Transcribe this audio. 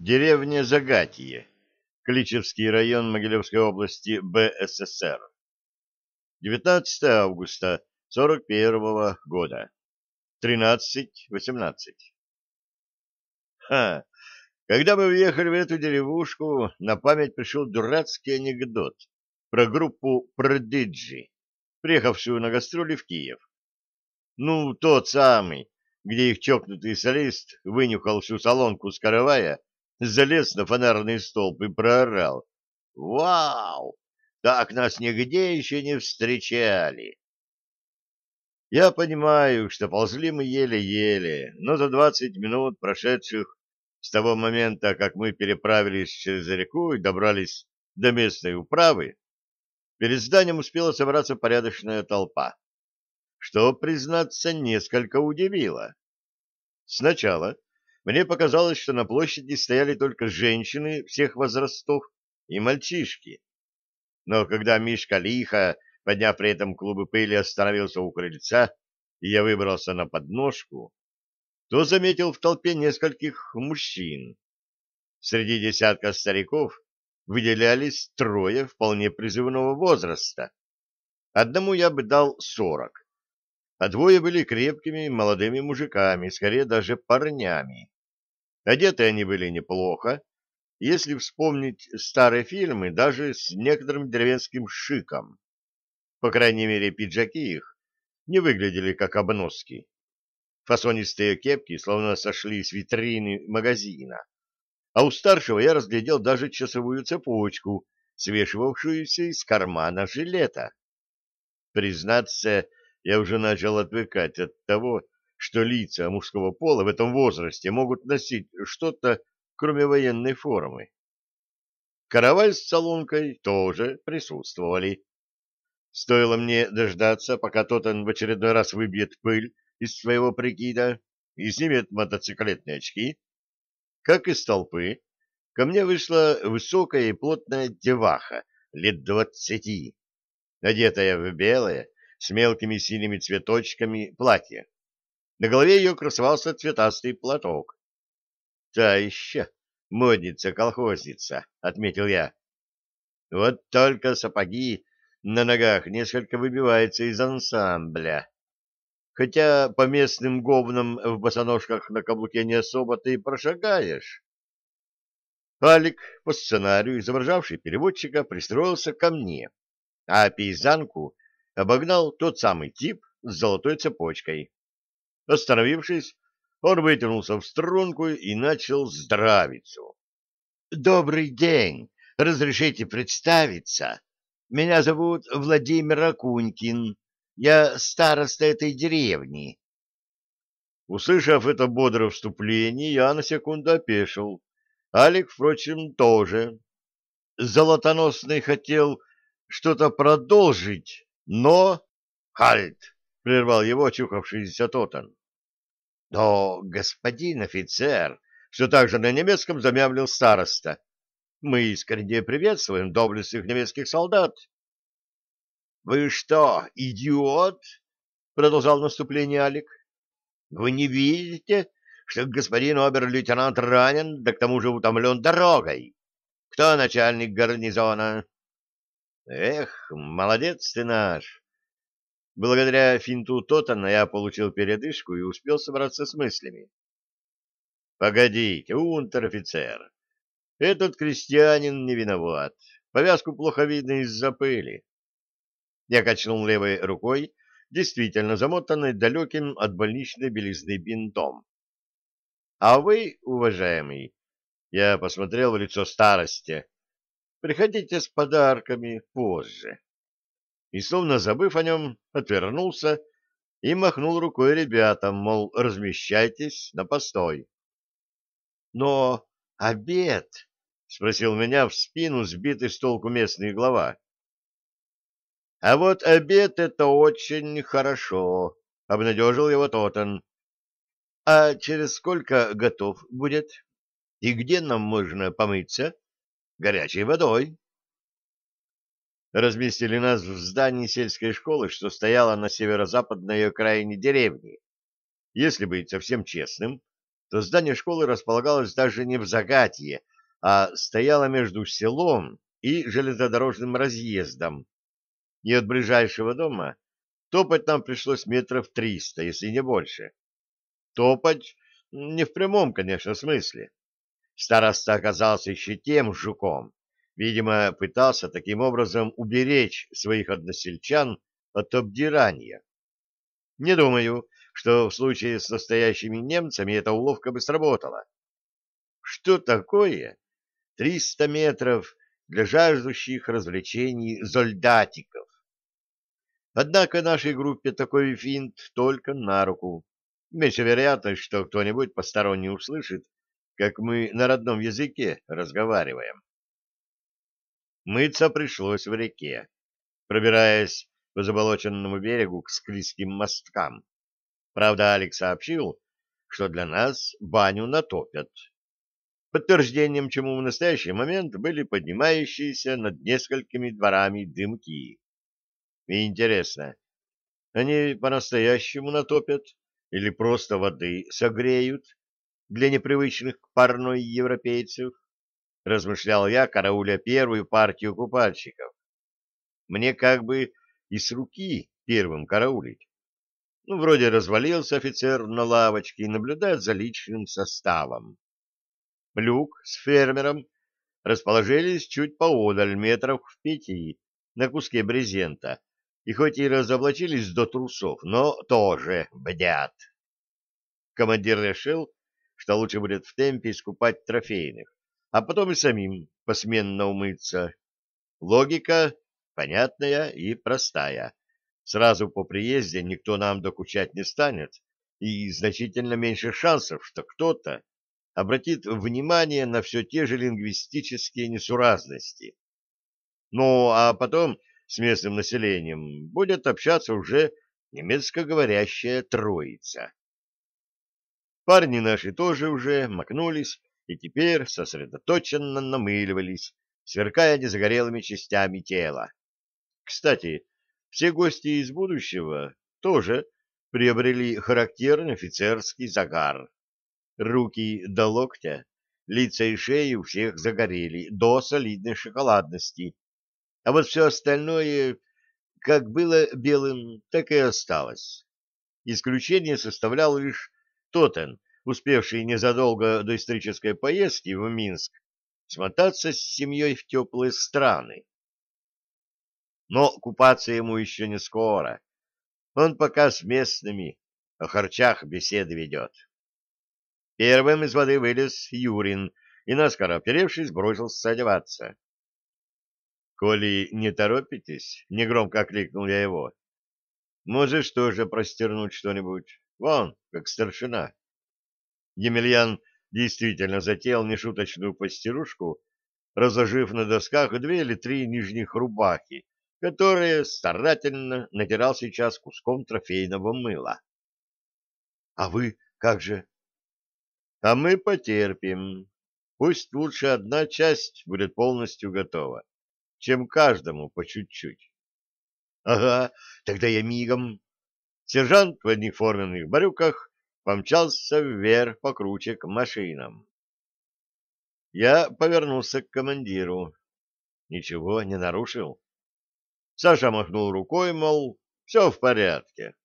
Деревня Загатье, Кличевский район Могилевской области БССР. 19 августа 41 года. 13.18. Ха! Когда мы въехали в эту деревушку, на память пришел дурацкий анекдот про группу Продиджи, приехавшую на гастроли в Киев. Ну, тот самый, где их чокнутый солист вынюхал всю солонку с каравая залез на фонарный столб и проорал. «Вау! Так нас нигде еще не встречали!» Я понимаю, что ползли мы еле-еле, но за двадцать минут, прошедших с того момента, как мы переправились через реку и добрались до местной управы, перед зданием успела собраться порядочная толпа, что, признаться, несколько удивило. Сначала мне показалось, что на площади стояли только женщины всех возрастов и мальчишки. Но когда Мишка лихо, подняв при этом клубы пыли, остановился у крыльца, и я выбрался на подножку, то заметил в толпе нескольких мужчин. Среди десятка стариков выделялись трое вполне призывного возраста. Одному я бы дал сорок, а двое были крепкими молодыми мужиками, скорее даже парнями. Одеты они были неплохо, если вспомнить старые фильмы, даже с некоторым деревенским шиком. По крайней мере, пиджаки их не выглядели как обноски. Фасонистые кепки словно сошли с витрины магазина. А у старшего я разглядел даже часовую цепочку, свешивавшуюся из кармана жилета. Признаться, я уже начал отвыкать от того, что лица мужского пола в этом возрасте могут носить что-то, кроме военной формы. Караваль с солонкой тоже присутствовали. Стоило мне дождаться, пока тот он в очередной раз выбьет пыль из своего прикида и снимет мотоциклетные очки, как из толпы ко мне вышла высокая и плотная деваха лет двадцати, одетая в белое с мелкими синими цветочками платье. На голове ее красовался цветастый платок. — Та еще модница-колхозница, — отметил я. Вот только сапоги на ногах несколько выбиваются из ансамбля. Хотя по местным говнам в босоножках на каблуке не особо ты прошагаешь. Алик, по сценарию, изображавший переводчика, пристроился ко мне, а пейзанку обогнал тот самый тип с золотой цепочкой. Остановившись, он вытянулся в струнку и начал здравицу. — Добрый день! Разрешите представиться? Меня зовут Владимир Акунькин. Я староста этой деревни. Услышав это бодрое вступление, я на секунду опешил. Алик, впрочем, тоже. Золотоносный хотел что-то продолжить, но... Хальт! — прервал его очухавшийся Тотан. — Но, господин офицер, что также на немецком замямлил староста, мы искренне приветствуем доблестных немецких солдат. — Вы что, идиот? — продолжал наступление Алик. — Вы не видите, что господин обер-лейтенант ранен, да к тому же утомлен дорогой? Кто начальник гарнизона? — Эх, молодец ты наш! Благодаря финту Тотана я получил передышку и успел собраться с мыслями. «Погодите, унтер-офицер, этот крестьянин не виноват. Повязку плохо видно из-за пыли». Я качнул левой рукой, действительно замотанной далеким от больничной белизны бинтом. «А вы, уважаемый, я посмотрел в лицо старости, приходите с подарками позже» и, словно забыв о нем, отвернулся и махнул рукой ребятам, мол, размещайтесь на постой. — Но обед? — спросил меня в спину сбитый с толку местный глава. — А вот обед — это очень хорошо, — обнадежил его Тотан. — А через сколько готов будет? И где нам можно помыться? Горячей водой разместили нас в здании сельской школы, что стояло на северо-западной окраине деревни. Если быть совсем честным, что здание школы располагалось даже не в Загатье, а стояло между селом и железнодорожным разъездом. И от ближайшего дома топать нам пришлось метров триста, если не больше. Топать не в прямом, конечно, смысле. Староста оказался еще тем жуком. Видимо, пытался таким образом уберечь своих односельчан от обдирания. Не думаю, что в случае с настоящими немцами эта уловка бы сработала. Что такое 300 метров для жаждущих развлечений зольдатиков? Однако нашей группе такой финт только на руку. Меньше вероятность, что кто-нибудь посторонний услышит, как мы на родном языке разговариваем. Мыться пришлось в реке, пробираясь по заболоченному берегу к склизким мосткам. Правда, Алекс сообщил, что для нас баню натопят. Подтверждением чему в настоящий момент были поднимающиеся над несколькими дворами дымки. И интересно, они по-настоящему натопят или просто воды согреют для непривычных к парной европейцев? Размышлял я, карауля первую партию купальщиков. Мне как бы и с руки первым караулить. Ну, вроде развалился офицер на лавочке и наблюдает за личным составом. Люк с фермером расположились чуть поодаль, метров в пяти, на куске брезента, и хоть и разоблачились до трусов, но тоже бдят. Командир решил, что лучше будет в темпе искупать трофейных, а потом и самим посменно умыться. Логика понятная и простая. Сразу по приезде никто нам докучать не станет, и значительно меньше шансов, что кто-то обратит внимание на все те же лингвистические несуразности. Ну, а потом с местным населением будет общаться уже немецкоговорящая троица. Парни наши тоже уже макнулись и теперь сосредоточенно намыливались, сверкая незагорелыми частями тела. Кстати, все гости из будущего тоже приобрели характерный офицерский загар. Руки до локтя, лица и шеи у всех загорели до солидной шоколадности, а вот все остальное, как было белым, так и осталось. Исключение составлял лишь Тотен, успевший незадолго до исторической поездки в Минск смотаться с семьей в теплые страны. Но купаться ему еще не скоро. Он пока с местными о харчах беседы ведет. Первым из воды вылез Юрин и, наскоро оперевшись, бросился одеваться. — Коли не торопитесь, — негромко окликнул я его, — можешь тоже простернуть что-нибудь. Вон, как старшина. Емельян действительно затеял нешуточную постирушку, разложив на досках две или три нижних рубахи, которые старательно натирал сейчас куском трофейного мыла. — А вы как же? — А мы потерпим. Пусть лучше одна часть будет полностью готова чем каждому по чуть-чуть. — Ага, тогда я мигом. Сержант в одних форменных брюках помчался вверх по круче к машинам. Я повернулся к командиру. Ничего не нарушил. Саша махнул рукой, мол, все в порядке.